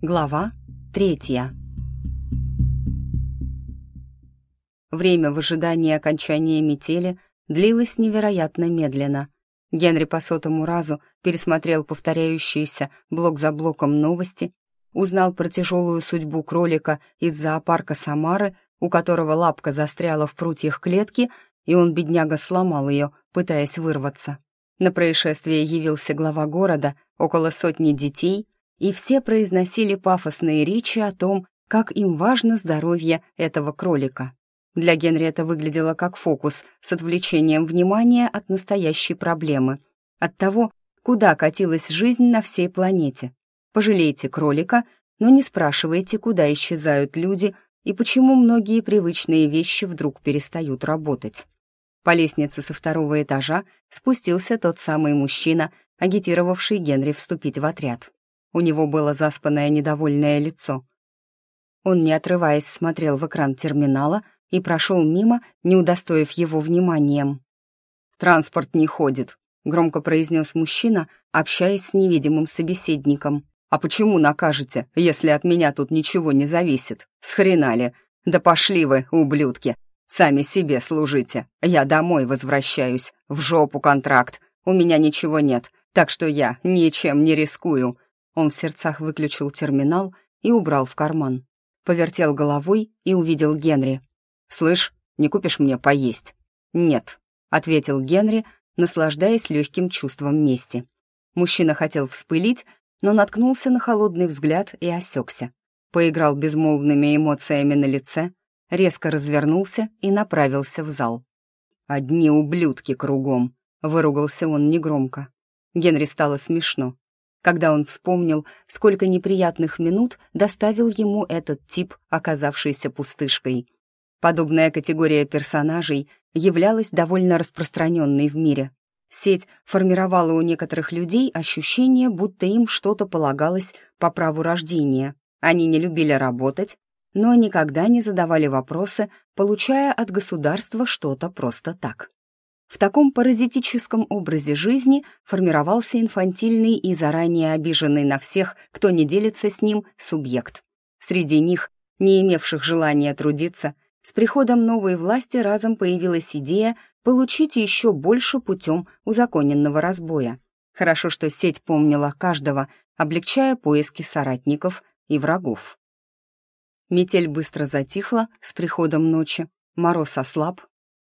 Глава третья. Время в ожидании окончания метели длилось невероятно медленно. Генри по сотому разу пересмотрел повторяющиеся блок за блоком новости, узнал про тяжелую судьбу кролика из зоопарка Самары, у которого лапка застряла в прутьях клетки, и он, бедняга, сломал ее, пытаясь вырваться. На происшествие явился глава города, около сотни детей — и все произносили пафосные речи о том, как им важно здоровье этого кролика. Для Генри это выглядело как фокус с отвлечением внимания от настоящей проблемы, от того, куда катилась жизнь на всей планете. Пожалейте кролика, но не спрашивайте, куда исчезают люди и почему многие привычные вещи вдруг перестают работать. По лестнице со второго этажа спустился тот самый мужчина, агитировавший Генри вступить в отряд. У него было заспанное недовольное лицо. Он, не отрываясь, смотрел в экран терминала и прошел мимо, не удостоив его вниманием. «Транспорт не ходит», — громко произнес мужчина, общаясь с невидимым собеседником. «А почему накажете, если от меня тут ничего не зависит? Схрена Да пошли вы, ублюдки! Сами себе служите. Я домой возвращаюсь. В жопу контракт. У меня ничего нет, так что я ничем не рискую. Он в сердцах выключил терминал и убрал в карман. Повертел головой и увидел Генри. «Слышь, не купишь мне поесть?» «Нет», — ответил Генри, наслаждаясь легким чувством мести. Мужчина хотел вспылить, но наткнулся на холодный взгляд и осекся. Поиграл безмолвными эмоциями на лице, резко развернулся и направился в зал. «Одни ублюдки кругом», — выругался он негромко. Генри стало смешно когда он вспомнил, сколько неприятных минут доставил ему этот тип, оказавшийся пустышкой. Подобная категория персонажей являлась довольно распространенной в мире. Сеть формировала у некоторых людей ощущение, будто им что-то полагалось по праву рождения. Они не любили работать, но никогда не задавали вопросы, получая от государства что-то просто так. В таком паразитическом образе жизни формировался инфантильный и заранее обиженный на всех, кто не делится с ним, субъект. Среди них, не имевших желания трудиться, с приходом новой власти разом появилась идея получить еще больше путем узаконенного разбоя. Хорошо, что сеть помнила каждого, облегчая поиски соратников и врагов. Метель быстро затихла с приходом ночи, мороз ослаб,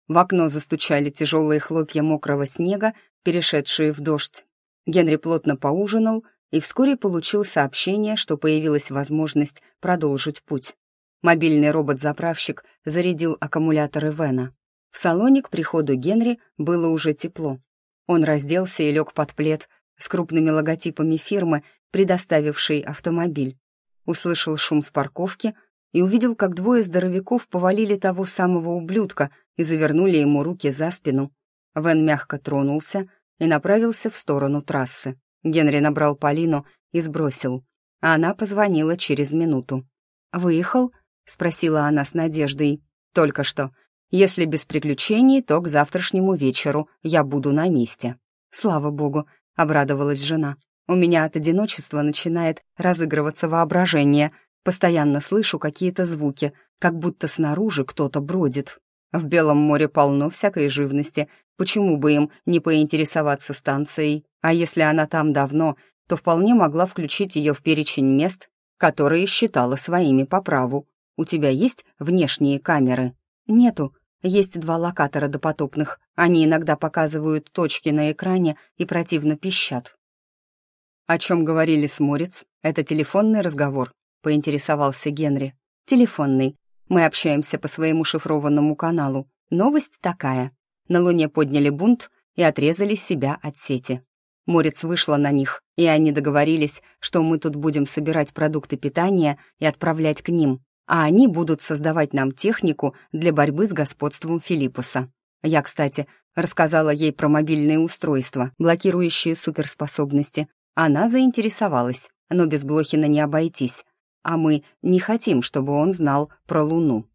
в окно застучали тяжелые хлопья мокрого снега, перешедшие в дождь. Генри плотно поужинал и вскоре получил сообщение, что появилась возможность продолжить путь. Мобильный робот-заправщик зарядил аккумуляторы Вена. В салоне к приходу Генри было уже тепло. Он разделся и лег под плед с крупными логотипами фирмы, предоставившей автомобиль. Услышал шум с парковки — и увидел, как двое здоровяков повалили того самого ублюдка и завернули ему руки за спину. Вен мягко тронулся и направился в сторону трассы. Генри набрал Полину и сбросил, а она позвонила через минуту. «Выехал?» — спросила она с надеждой. «Только что. Если без приключений, то к завтрашнему вечеру я буду на месте». «Слава богу», — обрадовалась жена. «У меня от одиночества начинает разыгрываться воображение», Постоянно слышу какие-то звуки, как будто снаружи кто-то бродит. В Белом море полно всякой живности, почему бы им не поинтересоваться станцией? А если она там давно, то вполне могла включить ее в перечень мест, которые считала своими по праву. У тебя есть внешние камеры? Нету. Есть два локатора допотопных. Они иногда показывают точки на экране и противно пищат. О чем говорили с Морец? Это телефонный разговор. — поинтересовался Генри. «Телефонный. Мы общаемся по своему шифрованному каналу. Новость такая. На Луне подняли бунт и отрезали себя от сети. Морец вышла на них, и они договорились, что мы тут будем собирать продукты питания и отправлять к ним, а они будут создавать нам технику для борьбы с господством Филиппуса. Я, кстати, рассказала ей про мобильные устройства, блокирующие суперспособности. Она заинтересовалась, но без Блохина не обойтись а мы не хотим, чтобы он знал про Луну.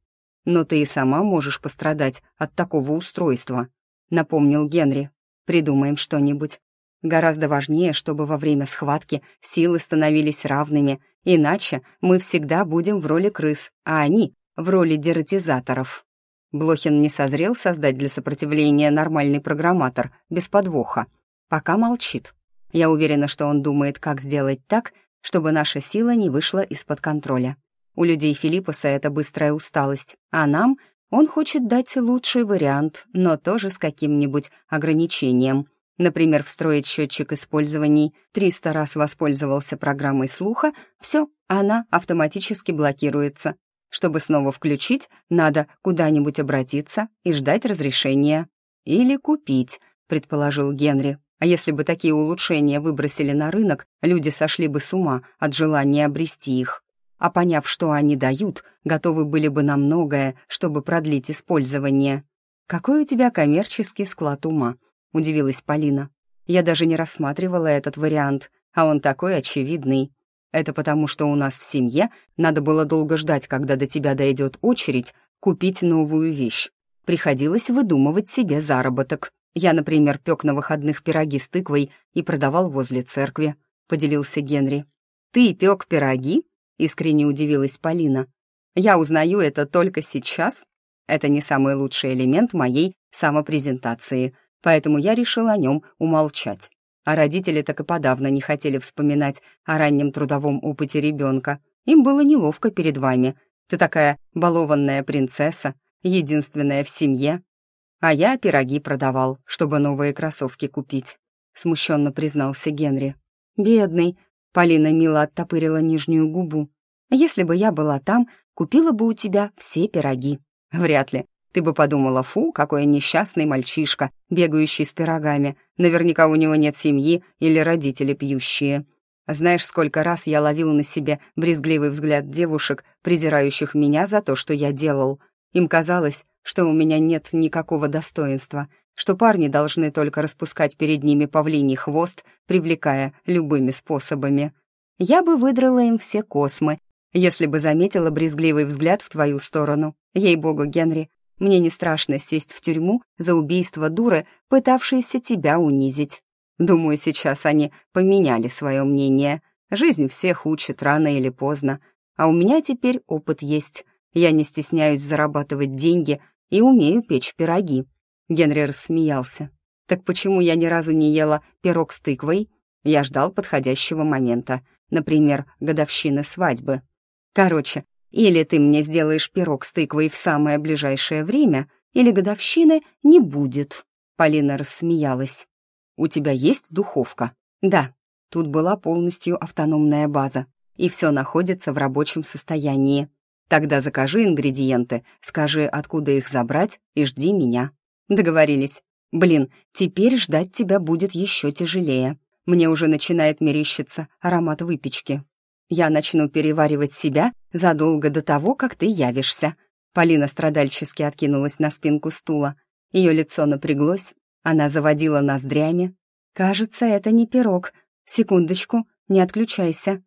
Но ты и сама можешь пострадать от такого устройства», — напомнил Генри. «Придумаем что-нибудь. Гораздо важнее, чтобы во время схватки силы становились равными, Иначе мы всегда будем в роли крыс, а они — в роли дератизаторов. Блохин не созрел создать для сопротивления нормальный программатор, без подвоха. Пока молчит. Я уверена, что он думает, как сделать так, чтобы наша сила не вышла из-под контроля. У людей Филиппуса это быстрая усталость, а нам он хочет дать лучший вариант, но тоже с каким-нибудь ограничением. Например, встроить счетчик использований, 300 раз воспользовался программой слуха, все, она автоматически блокируется. Чтобы снова включить, надо куда-нибудь обратиться и ждать разрешения. Или купить, предположил Генри. А если бы такие улучшения выбросили на рынок, люди сошли бы с ума от желания обрести их. А поняв, что они дают, готовы были бы на многое, чтобы продлить использование. «Какой у тебя коммерческий склад ума?» — удивилась Полина. «Я даже не рассматривала этот вариант, а он такой очевидный. Это потому, что у нас в семье надо было долго ждать, когда до тебя дойдет очередь купить новую вещь. Приходилось выдумывать себе заработок. Я, например, пек на выходных пироги с тыквой и продавал возле церкви», — поделился Генри. «Ты пек пироги?» — искренне удивилась Полина. «Я узнаю это только сейчас. Это не самый лучший элемент моей самопрезентации», поэтому я решил о нем умолчать. А родители так и подавно не хотели вспоминать о раннем трудовом опыте ребенка. Им было неловко перед вами. Ты такая балованная принцесса, единственная в семье. А я пироги продавал, чтобы новые кроссовки купить. Смущенно признался Генри. «Бедный», — Полина мило оттопырила нижнюю губу. «Если бы я была там, купила бы у тебя все пироги». «Вряд ли. Ты бы подумала, фу, какой несчастный мальчишка, бегающий с пирогами. Наверняка у него нет семьи или родители пьющие. Знаешь, сколько раз я ловил на себе брезгливый взгляд девушек, презирающих меня за то, что я делал. Им казалось, что у меня нет никакого достоинства, что парни должны только распускать перед ними павлиний хвост, привлекая любыми способами. Я бы выдрала им все космы, если бы заметила брезгливый взгляд в твою сторону. Ей-богу, Генри, мне не страшно сесть в тюрьму за убийство дуры, пытавшейся тебя унизить. Думаю, сейчас они поменяли свое мнение. Жизнь всех учит рано или поздно. А у меня теперь опыт есть. Я не стесняюсь зарабатывать деньги и умею печь пироги». Генри рассмеялся. «Так почему я ни разу не ела пирог с тыквой? Я ждал подходящего момента, например, годовщины свадьбы. Короче, или ты мне сделаешь пирог с тыквой в самое ближайшее время, или годовщины не будет». Полина рассмеялась. «У тебя есть духовка?» «Да». Тут была полностью автономная база, и все находится в рабочем состоянии. Тогда закажи ингредиенты, скажи, откуда их забрать, и жди меня. Договорились. Блин, теперь ждать тебя будет еще тяжелее. Мне уже начинает мерещиться аромат выпечки. Я начну переваривать себя задолго до того, как ты явишься». Полина страдальчески откинулась на спинку стула. Ее лицо напряглось, она заводила ноздрями. «Кажется, это не пирог. Секундочку, не отключайся».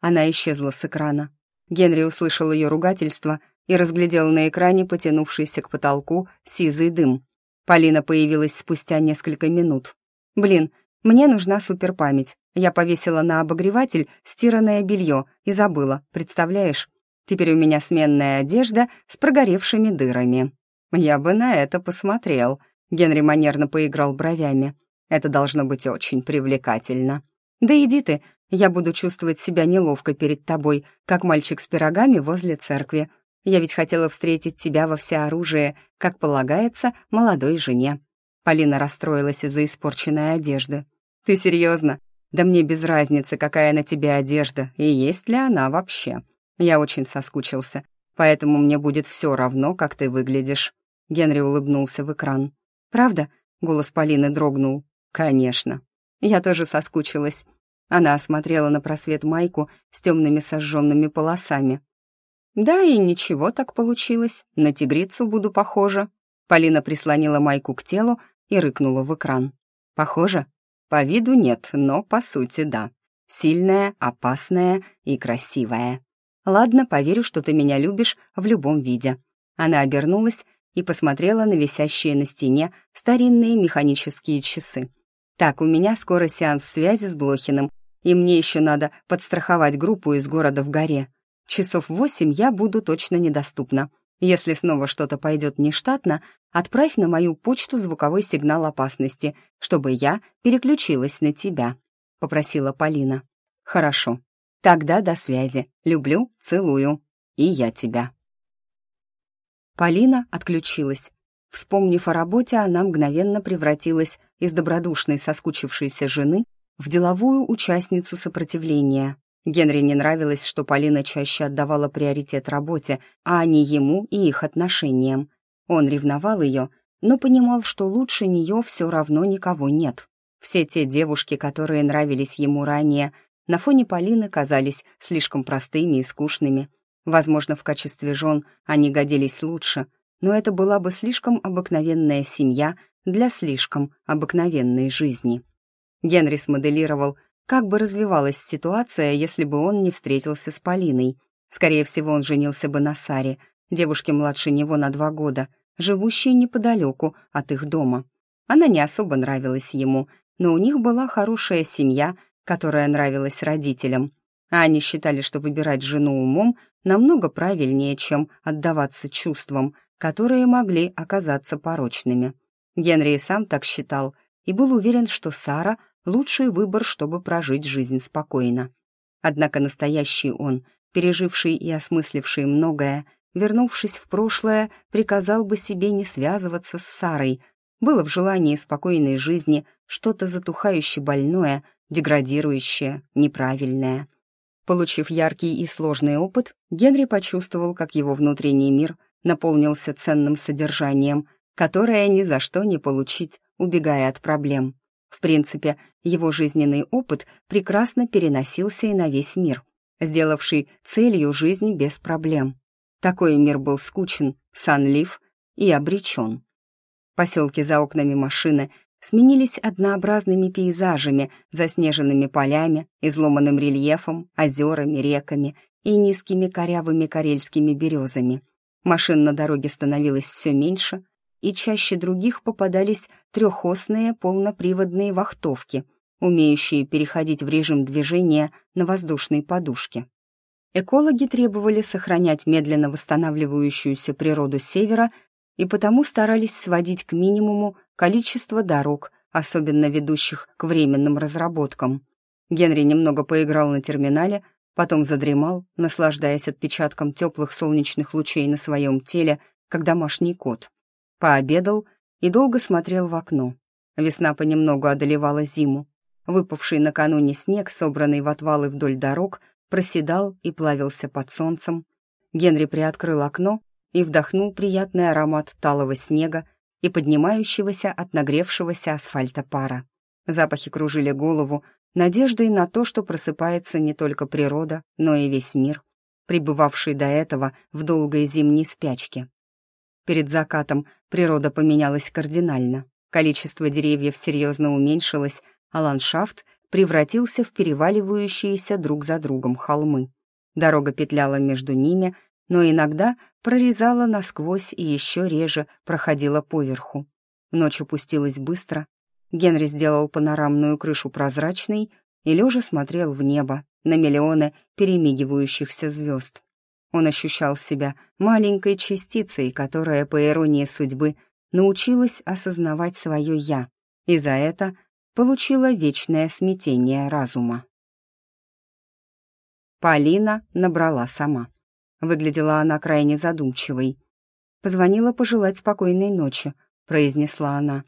Она исчезла с экрана. Генри услышал ее ругательство и разглядел на экране потянувшийся к потолку сизый дым. Полина появилась спустя несколько минут. «Блин, мне нужна суперпамять. Я повесила на обогреватель стиранное белье и забыла, представляешь? Теперь у меня сменная одежда с прогоревшими дырами. Я бы на это посмотрел. Генри манерно поиграл бровями. Это должно быть очень привлекательно. Да иди ты, я буду чувствовать себя неловко перед тобой, как мальчик с пирогами возле церкви. Я ведь хотела встретить тебя во всеоружие, как полагается, молодой жене. Полина расстроилась из-за испорченной одежды. «Ты серьезно? Да мне без разницы, какая на тебе одежда и есть ли она вообще. Я очень соскучился, поэтому мне будет все равно, как ты выглядишь». Генри улыбнулся в экран. «Правда?» — голос Полины дрогнул. «Конечно. Я тоже соскучилась». Она осмотрела на просвет майку с темными сожженными полосами. «Да и ничего так получилось. На тигрицу буду похожа». Полина прислонила майку к телу и рыкнула в экран. «Похоже?» По виду нет, но по сути да. Сильная, опасная и красивая. Ладно, поверю, что ты меня любишь в любом виде. Она обернулась и посмотрела на висящие на стене старинные механические часы. Так, у меня скоро сеанс связи с Блохиным, и мне еще надо подстраховать группу из города в горе. Часов восемь я буду точно недоступна. Если снова что-то пойдет нештатно, отправь на мою почту звуковой сигнал опасности, чтобы я переключилась на тебя», — попросила Полина. «Хорошо. Тогда до связи. Люблю, целую. И я тебя». Полина отключилась. Вспомнив о работе, она мгновенно превратилась из добродушной соскучившейся жены в деловую участницу сопротивления. Генри не нравилось, что Полина чаще отдавала приоритет работе, а не ему и их отношениям. Он ревновал ее, но понимал, что лучше нее все равно никого нет. Все те девушки, которые нравились ему ранее, на фоне Полины казались слишком простыми и скучными. Возможно, в качестве жен они годились лучше, но это была бы слишком обыкновенная семья для слишком обыкновенной жизни. Генри смоделировал как бы развивалась ситуация, если бы он не встретился с Полиной? Скорее всего, он женился бы на Саре, девушке младше него на два года, живущей неподалеку от их дома. Она не особо нравилась ему, но у них была хорошая семья, которая нравилась родителям. А они считали, что выбирать жену умом намного правильнее, чем отдаваться чувствам, которые могли оказаться порочными. Генри и сам так считал и был уверен, что Сара лучший выбор, чтобы прожить жизнь спокойно. Однако настоящий он, переживший и осмысливший многое, вернувшись в прошлое, приказал бы себе не связываться с Сарой. Было в желании спокойной жизни что-то затухающе больное, деградирующее, неправильное. Получив яркий и сложный опыт, Генри почувствовал, как его внутренний мир наполнился ценным содержанием, которое ни за что не получить, убегая от проблем. В принципе, его жизненный опыт прекрасно переносился и на весь мир, сделавший целью жизнь без проблем. Такой мир был скучен, сонлив и обречен. Поселки за окнами машины сменились однообразными пейзажами, заснеженными полями, изломанным рельефом, озерами, реками и низкими корявыми карельскими березами. Машин на дороге становилось все меньше, и чаще других попадались трехосные полноприводные вахтовки, умеющие переходить в режим движения на воздушной подушке. Экологи требовали сохранять медленно восстанавливающуюся природу севера и потому старались сводить к минимуму количество дорог, особенно ведущих к временным разработкам. Генри немного поиграл на терминале, потом задремал, наслаждаясь отпечатком теплых солнечных лучей на своем теле, как домашний кот. Пообедал и долго смотрел в окно. Весна понемногу одолевала зиму. Выпавший накануне снег, собранный в отвалы вдоль дорог, проседал и плавился под солнцем. Генри приоткрыл окно и вдохнул приятный аромат талого снега и поднимающегося от нагревшегося асфальта пара. Запахи кружили голову, надеждой на то, что просыпается не только природа, но и весь мир, пребывавший до этого в долгой зимней спячке. Перед закатом природа поменялась кардинально. Количество деревьев серьезно уменьшилось, а ландшафт превратился в переваливающиеся друг за другом холмы. Дорога петляла между ними, но иногда прорезала насквозь и еще реже проходила поверху. Ночь упустилась быстро. Генри сделал панорамную крышу прозрачной и лежа смотрел в небо на миллионы перемигивающихся звезд. Он ощущал себя маленькой частицей, которая, по иронии судьбы, научилась осознавать свое «я», и за это получила вечное смятение разума. Полина набрала сама. Выглядела она крайне задумчивой. «Позвонила пожелать спокойной ночи», — произнесла она.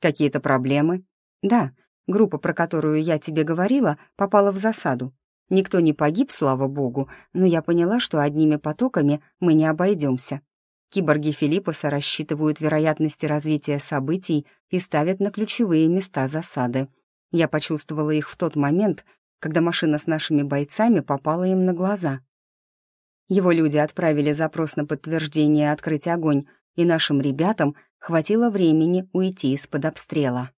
«Какие-то проблемы?» «Да, группа, про которую я тебе говорила, попала в засаду. Никто не погиб, слава богу, но я поняла, что одними потоками мы не обойдемся. Киборги Филиппуса рассчитывают вероятности развития событий и ставят на ключевые места засады. Я почувствовала их в тот момент, когда машина с нашими бойцами попала им на глаза. Его люди отправили запрос на подтверждение открыть огонь, и нашим ребятам хватило времени уйти из-под обстрела.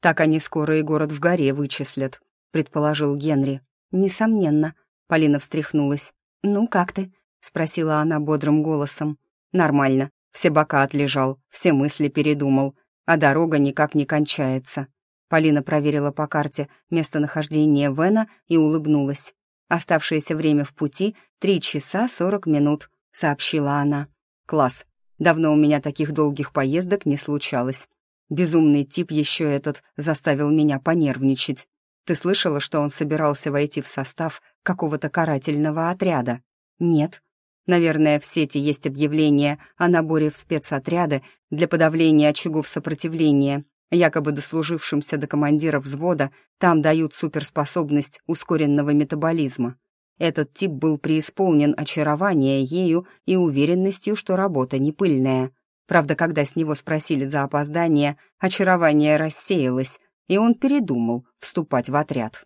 «Так они скоро и город в горе вычислят», — предположил Генри. «Несомненно», — Полина встряхнулась. «Ну, как ты?» — спросила она бодрым голосом. «Нормально. Все бока отлежал, все мысли передумал, а дорога никак не кончается». Полина проверила по карте местонахождение Вена и улыбнулась. «Оставшееся время в пути — три часа сорок минут», — сообщила она. «Класс. Давно у меня таких долгих поездок не случалось. Безумный тип еще этот заставил меня понервничать. Ты слышала, что он собирался войти в состав какого-то карательного отряда? Нет. Наверное, в сети есть объявление о наборе в спецотряды для подавления очагов сопротивления, якобы дослужившимся до командира взвода, там дают суперспособность ускоренного метаболизма. Этот тип был преисполнен очарования ею и уверенностью, что работа не пыльная. Правда, когда с него спросили за опоздание, очарование рассеялось, и он передумал вступать в отряд.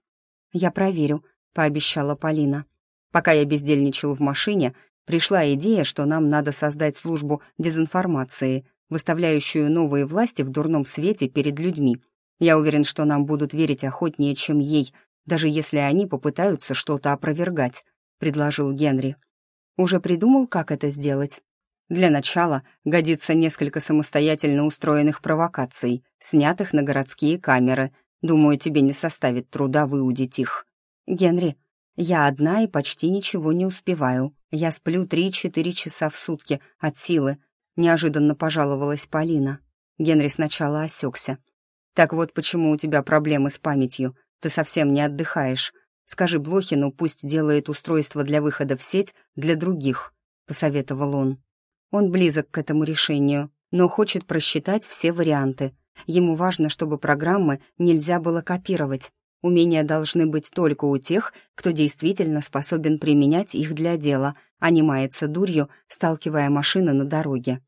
«Я проверю», — пообещала Полина. Пока я бездельничал в машине, пришла идея, что нам надо создать службу дезинформации — выставляющую новые власти в дурном свете перед людьми. Я уверен, что нам будут верить охотнее, чем ей, даже если они попытаются что-то опровергать», — предложил Генри. «Уже придумал, как это сделать?» «Для начала годится несколько самостоятельно устроенных провокаций, снятых на городские камеры. Думаю, тебе не составит труда выудить их». «Генри, я одна и почти ничего не успеваю. Я сплю три-четыре часа в сутки от силы, неожиданно пожаловалась Полина. Генри сначала осекся. «Так вот почему у тебя проблемы с памятью. Ты совсем не отдыхаешь. Скажи Блохину, пусть делает устройство для выхода в сеть для других», — посоветовал он. Он близок к этому решению, но хочет просчитать все варианты. Ему важно, чтобы программы нельзя было копировать. Умения должны быть только у тех, кто действительно способен применять их для дела, а не мается дурью, сталкивая машины на дороге.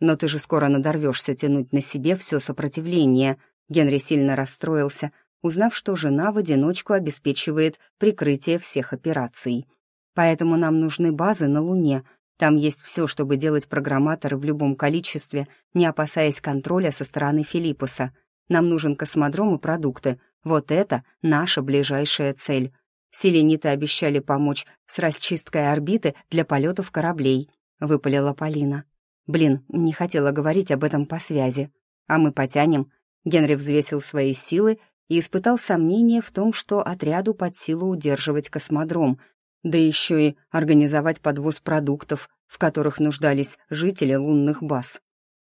Но ты же скоро надорвешься тянуть на себе все сопротивление. Генри сильно расстроился, узнав, что жена в одиночку обеспечивает прикрытие всех операций. Поэтому нам нужны базы на Луне. Там есть все, чтобы делать программаторы в любом количестве, не опасаясь контроля со стороны Филиппуса. Нам нужен космодром и продукты. Вот это наша ближайшая цель. Селениты обещали помочь с расчисткой орбиты для полетов кораблей, выпалила Полина. Блин, не хотела говорить об этом по связи. А мы потянем. Генри взвесил свои силы и испытал сомнение в том, что отряду под силу удерживать космодром, да еще и организовать подвоз продуктов, в которых нуждались жители лунных баз.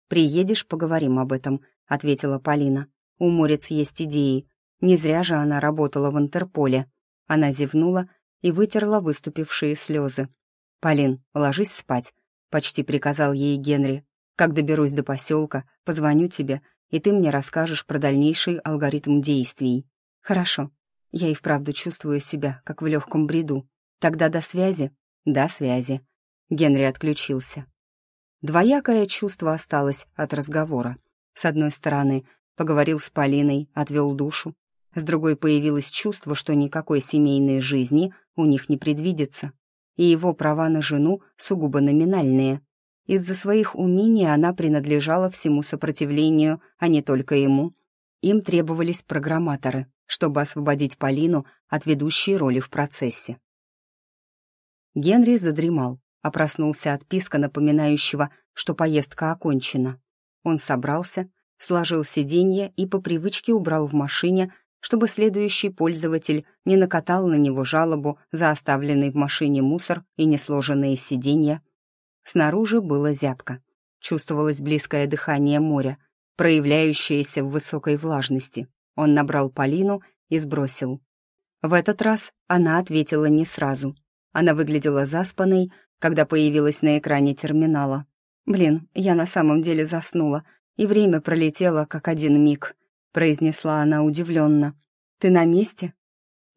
«Приедешь, поговорим об этом», — ответила Полина. «У Морец есть идеи. Не зря же она работала в Интерполе». Она зевнула и вытерла выступившие слезы. «Полин, ложись спать. — почти приказал ей Генри. «Как доберусь до поселка, позвоню тебе, и ты мне расскажешь про дальнейший алгоритм действий». «Хорошо. Я и вправду чувствую себя, как в легком бреду. Тогда до связи?» «До связи». Генри отключился. Двоякое чувство осталось от разговора. С одной стороны, поговорил с Полиной, отвел душу. С другой появилось чувство, что никакой семейной жизни у них не предвидится и его права на жену сугубо номинальные. Из-за своих умений она принадлежала всему сопротивлению, а не только ему. Им требовались программаторы, чтобы освободить Полину от ведущей роли в процессе. Генри задремал, а проснулся от писка, напоминающего, что поездка окончена. Он собрался, сложил сиденье и по привычке убрал в машине чтобы следующий пользователь не накатал на него жалобу за оставленный в машине мусор и несложенные сиденья. Снаружи было зябко. Чувствовалось близкое дыхание моря, проявляющееся в высокой влажности. Он набрал Полину и сбросил. В этот раз она ответила не сразу. Она выглядела заспанной, когда появилась на экране терминала. «Блин, я на самом деле заснула, и время пролетело как один миг», произнесла она удивленно. «Ты на месте?»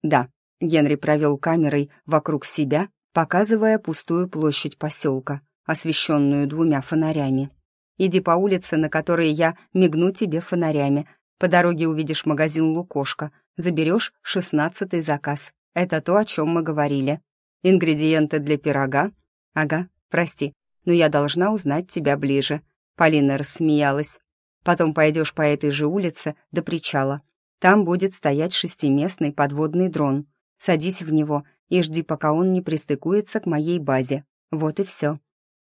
«Да», — Генри провел камерой вокруг себя, показывая пустую площадь поселка, освещенную двумя фонарями. «Иди по улице, на которой я мигну тебе фонарями. По дороге увидишь магазин «Лукошка». Заберешь шестнадцатый заказ. Это то, о чем мы говорили. Ингредиенты для пирога? Ага, прости, но я должна узнать тебя ближе». Полина рассмеялась. Потом пойдешь по этой же улице до причала. Там будет стоять шестиместный подводный дрон. Садись в него и жди, пока он не пристыкуется к моей базе. Вот и все.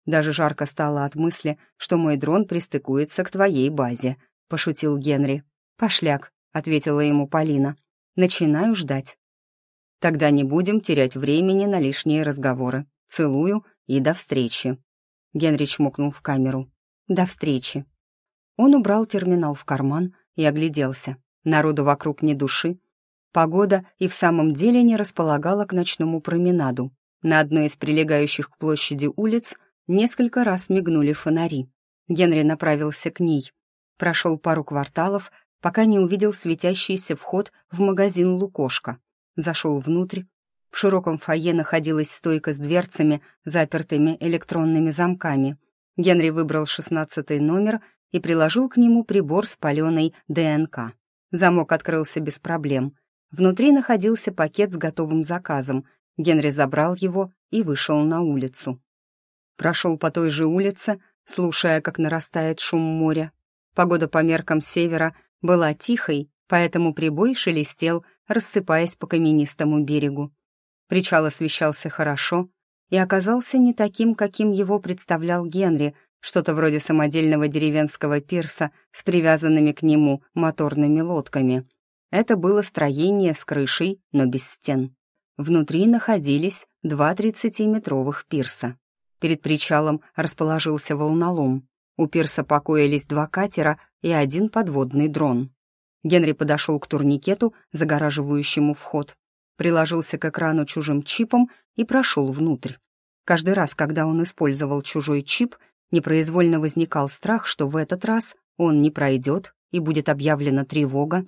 Даже жарко стало от мысли, что мой дрон пристыкуется к твоей базе, пошутил Генри. Пошляк, ответила ему Полина. «Начинаю ждать». «Тогда не будем терять времени на лишние разговоры. Целую и до встречи». Генри чмокнул в камеру. «До встречи». Он убрал терминал в карман и огляделся. Народу вокруг ни души. Погода и в самом деле не располагала к ночному променаду. На одной из прилегающих к площади улиц несколько раз мигнули фонари. Генри направился к ней. Прошел пару кварталов, пока не увидел светящийся вход в магазин «Лукошка». Зашел внутрь. В широком фойе находилась стойка с дверцами, запертыми электронными замками. Генри выбрал шестнадцатый номер и приложил к нему прибор с паленой ДНК. Замок открылся без проблем. Внутри находился пакет с готовым заказом. Генри забрал его и вышел на улицу. Прошел по той же улице, слушая, как нарастает шум моря. Погода по меркам севера была тихой, поэтому прибой шелестел, рассыпаясь по каменистому берегу. Причал освещался хорошо и оказался не таким, каким его представлял Генри, что-то вроде самодельного деревенского пирса с привязанными к нему моторными лодками. Это было строение с крышей, но без стен. Внутри находились два 30-метровых пирса. Перед причалом расположился волнолом. У пирса покоились два катера и один подводный дрон. Генри подошел к турникету, загораживающему вход, приложился к экрану чужим чипом и прошел внутрь. Каждый раз, когда он использовал чужой чип — Непроизвольно возникал страх, что в этот раз он не пройдет и будет объявлена тревога.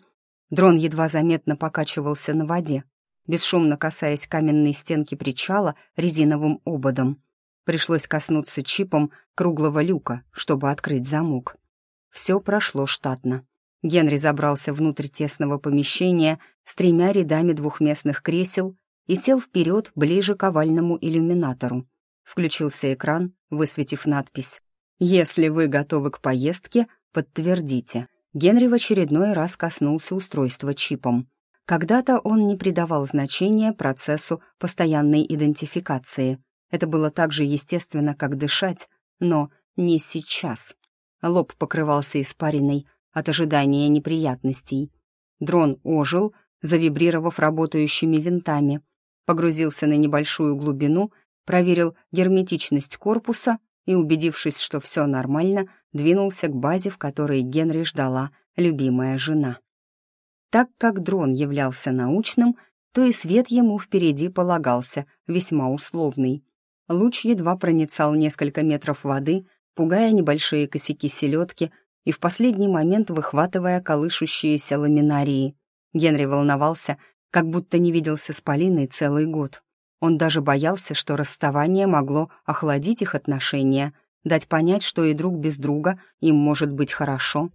Дрон едва заметно покачивался на воде, бесшумно касаясь каменной стенки причала резиновым ободом. Пришлось коснуться чипом круглого люка, чтобы открыть замок. Все прошло штатно. Генри забрался внутрь тесного помещения с тремя рядами двухместных кресел и сел вперед ближе к овальному иллюминатору. Включился экран, высветив надпись. «Если вы готовы к поездке, подтвердите». Генри в очередной раз коснулся устройства чипом. Когда-то он не придавал значения процессу постоянной идентификации. Это было так же естественно, как дышать, но не сейчас. Лоб покрывался испариной от ожидания неприятностей. Дрон ожил, завибрировав работающими винтами, погрузился на небольшую глубину — проверил герметичность корпуса и, убедившись, что все нормально, двинулся к базе, в которой Генри ждала любимая жена. Так как дрон являлся научным, то и свет ему впереди полагался, весьма условный. Луч едва проницал несколько метров воды, пугая небольшие косяки селедки и в последний момент выхватывая колышущиеся ламинарии. Генри волновался, как будто не виделся с Полиной целый год. Он даже боялся, что расставание могло охладить их отношения, дать понять, что и друг без друга им может быть хорошо.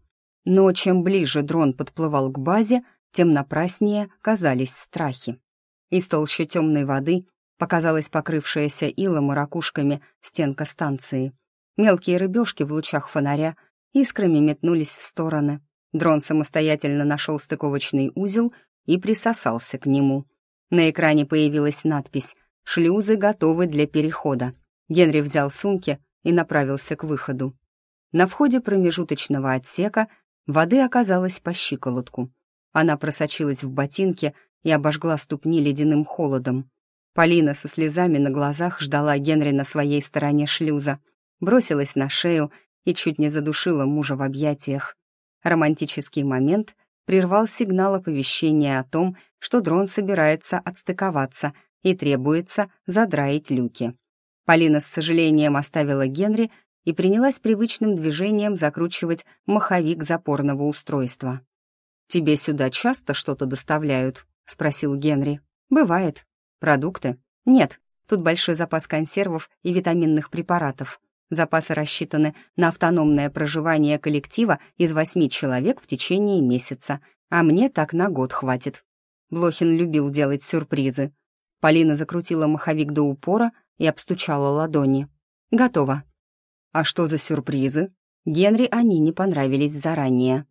Но чем ближе дрон подплывал к базе, тем напраснее казались страхи. Из толщи темной воды показалась покрывшаяся илом и ракушками стенка станции. Мелкие рыбешки в лучах фонаря искрами метнулись в стороны. Дрон самостоятельно нашел стыковочный узел и присосался к нему. На экране появилась надпись «Шлюзы готовы для перехода». Генри взял сумки и направился к выходу. На входе промежуточного отсека воды оказалось по щиколотку. Она просочилась в ботинки и обожгла ступни ледяным холодом. Полина со слезами на глазах ждала Генри на своей стороне шлюза, бросилась на шею и чуть не задушила мужа в объятиях. Романтический момент прервал сигнал оповещения о том, что дрон собирается отстыковаться и требуется задраить люки. Полина с сожалением оставила Генри и принялась привычным движением закручивать маховик запорного устройства. «Тебе сюда часто что-то доставляют?» — спросил Генри. «Бывает. Продукты? Нет. Тут большой запас консервов и витаминных препаратов. Запасы рассчитаны на автономное проживание коллектива из восьми человек в течение месяца, а мне так на год хватит. Блохин любил делать сюрпризы. Полина закрутила маховик до упора и обстучала ладони. «Готово». «А что за сюрпризы?» Генри они не понравились заранее.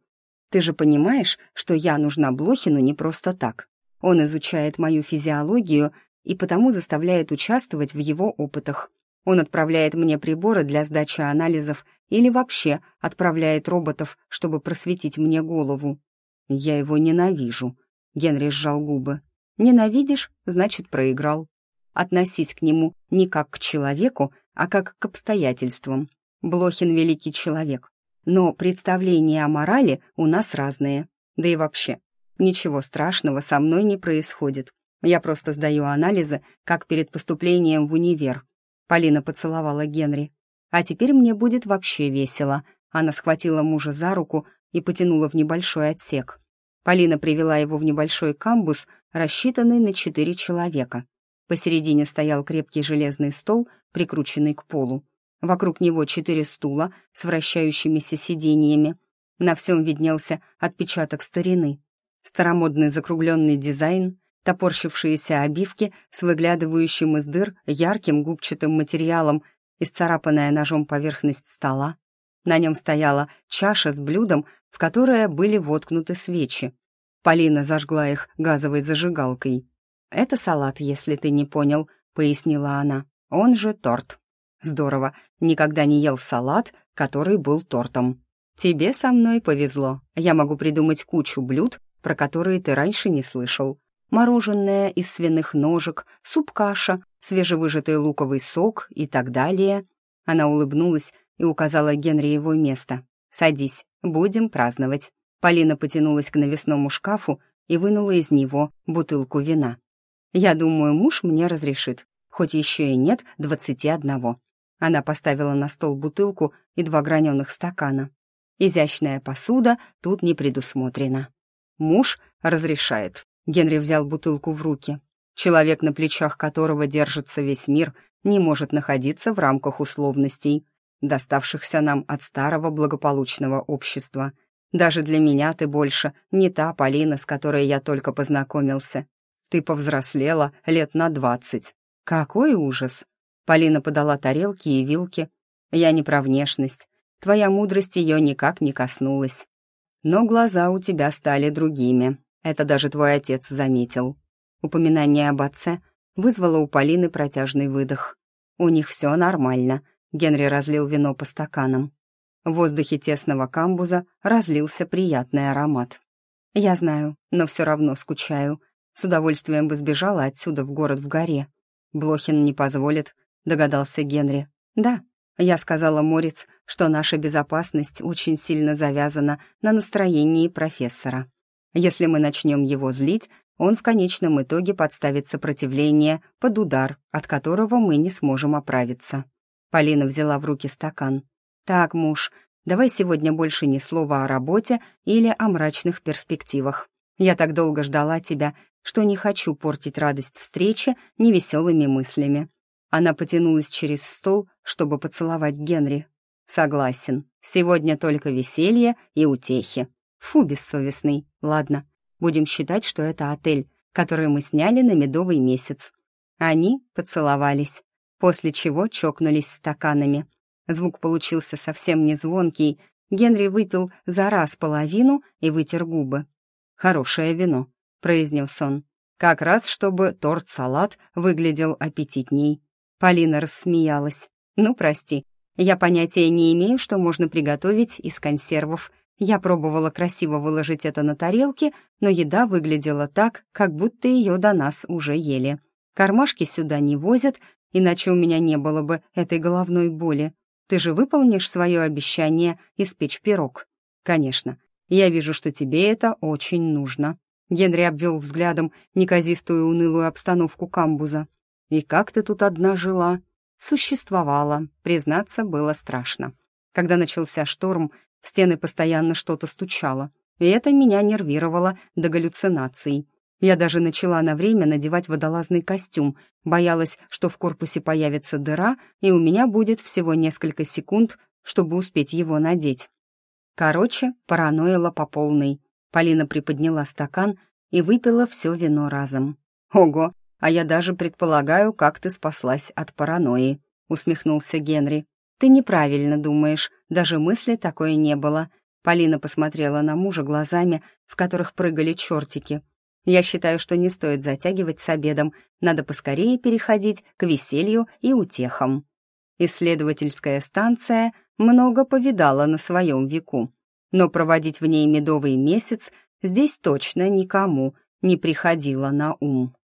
«Ты же понимаешь, что я нужна Блохину не просто так. Он изучает мою физиологию и потому заставляет участвовать в его опытах. Он отправляет мне приборы для сдачи анализов или вообще отправляет роботов, чтобы просветить мне голову. «Я его ненавижу», — Генри сжал губы. «Ненавидишь, значит, проиграл. Относись к нему не как к человеку, а как к обстоятельствам. Блохин — великий человек. Но представления о морали у нас разные. Да и вообще, ничего страшного со мной не происходит. Я просто сдаю анализы, как перед поступлением в универ. Полина поцеловала Генри. А теперь мне будет вообще весело. Она схватила мужа за руку и потянула в небольшой отсек. Полина привела его в небольшой камбус, рассчитанный на четыре человека. Посередине стоял крепкий железный стол, прикрученный к полу. Вокруг него четыре стула с вращающимися сиденьями. На всем виднелся отпечаток старины. Старомодный закругленный дизайн, топорщившиеся обивки с выглядывающим из дыр ярким губчатым материалом, исцарапанная ножом поверхность стола. На нем стояла чаша с блюдом, в которое были воткнуты свечи. Полина зажгла их газовой зажигалкой. «Это салат, если ты не понял», — пояснила она. «Он же торт». «Здорово, никогда не ел салат, который был тортом». «Тебе со мной повезло. Я могу придумать кучу блюд, про которые ты раньше не слышал. Мороженое из свиных ножек, суп-каша, свежевыжатый луковый сок и так далее». Она улыбнулась и указала Генри его место. «Садись, будем праздновать». Полина потянулась к навесному шкафу и вынула из него бутылку вина. «Я думаю, муж мне разрешит, хоть еще и нет двадцати одного». Она поставила на стол бутылку и два граненых стакана. Изящная посуда тут не предусмотрена. Муж разрешает. Генри взял бутылку в руки. Человек, на плечах которого держится весь мир, не может находиться в рамках условностей, доставшихся нам от старого благополучного общества. Даже для меня ты больше не та Полина, с которой я только познакомился. Ты повзрослела лет на двадцать. Какой ужас! Полина подала тарелки и вилки. Я не про внешность. Твоя мудрость ее никак не коснулась. Но глаза у тебя стали другими. Это даже твой отец заметил. Упоминание об отце вызвало у Полины протяжный выдох. У них все нормально, Генри разлил вино по стаканам. В воздухе тесного камбуза разлился приятный аромат. «Я знаю, но все равно скучаю. С удовольствием бы сбежала отсюда в город в горе. Блохин не позволит», — догадался Генри. «Да», — я сказала Морец, что наша безопасность очень сильно завязана на настроении профессора. Если мы начнем его злить, он в конечном итоге подставит сопротивление под удар, от которого мы не сможем оправиться. Полина взяла в руки стакан. «Так, муж, давай сегодня больше ни слова о работе или о мрачных перспективах. Я так долго ждала тебя, что не хочу портить радость встречи невеселыми мыслями». Она потянулась через стол, чтобы поцеловать Генри. «Согласен. Сегодня только веселье и утехи. Фу, бессовестный. Ладно, будем считать, что это отель, который мы сняли на медовый месяц». Они поцеловались после чего чокнулись стаканами. Звук получился совсем не звонкий. Генри выпил за раз половину и вытер губы. «Хорошее вино», — произнес он. «Как раз, чтобы торт-салат выглядел аппетитней». Полина рассмеялась. «Ну, прости, я понятия не имею, что можно приготовить из консервов. Я пробовала красиво выложить это на тарелке, но еда выглядела так, как будто ее до нас уже ели. Кармашки сюда не возят, иначе у меня не было бы этой головной боли. Ты же выполнишь свое обещание испечь пирог? Конечно. Я вижу, что тебе это очень нужно. Генри обвел взглядом неказистую унылую обстановку камбуза. И как ты тут одна жила? Существовала. Признаться, было страшно. Когда начался шторм, в стены постоянно что-то стучало, и это меня нервировало до галлюцинаций. Я даже начала на время надевать водолазный костюм, боялась, что в корпусе появится дыра, и у меня будет всего несколько секунд, чтобы успеть его надеть. Короче, параноила по полной. Полина приподняла стакан и выпила все вино разом. «Ого, а я даже предполагаю, как ты спаслась от паранойи», — усмехнулся Генри. «Ты неправильно думаешь, даже мысли такой не было». Полина посмотрела на мужа глазами, в которых прыгали чертики, я считаю, что не стоит затягивать с обедом, надо поскорее переходить к веселью и утехам. Исследовательская станция много повидала на своем веку, но проводить в ней медовый месяц здесь точно никому не приходило на ум.